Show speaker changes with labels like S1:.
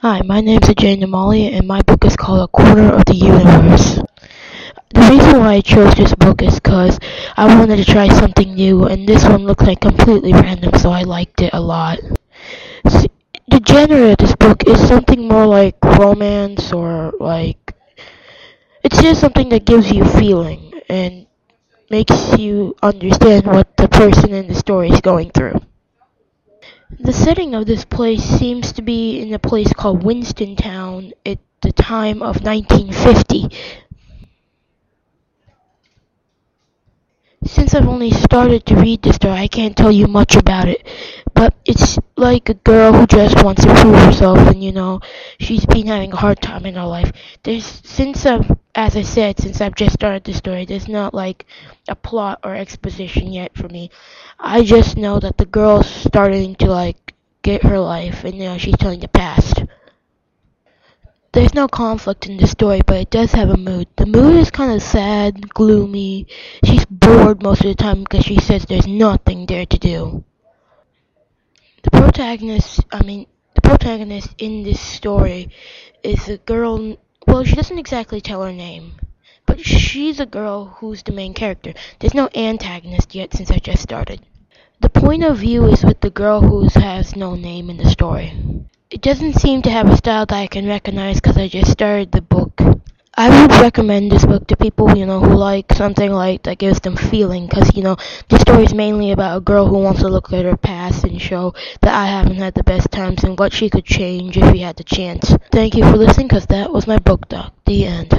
S1: Hi, my name is Jane Namali, and my book is called A Corner of the Universe. The reason why I chose this book is because I wanted to try something new, and this one looks like completely random, so I liked it a lot. See, the genre of this book is something more like romance, or like... It's just something that gives you feeling, and makes you understand what the person in the story is going through. The setting of this place seems to be in a place called Winstontown at the time of 1950. Since I've only started to read this story, I can't tell you much about it. But it's like a girl who just wants to prove herself, and you know, she's been having a hard time in her life. There's since I've, as I said, since I've just started the story, there's not like a plot or exposition yet for me. I just know that the girl's starting to like get her life, and you know, she's telling the past. There's no conflict in the story, but it does have a mood. The mood is kind of sad, gloomy. She's bored most of the time because she says there's nothing there to do. Protagonist, I mean, the protagonist in this story is a girl. Well, she doesn't exactly tell her name, but she's a girl who's the main character. There's no antagonist yet since I just started. The point of view is with the girl who has no name in the story. It doesn't seem to have a style that I can recognize because I just started the book. I would recommend this book to people, you know, who like something like that gives them feeling, because, you know, the story is mainly about a girl who wants to look at her past and show that I haven't had the best times and what she could change if she had the chance. Thank you for listening, because that was my book doc. The end.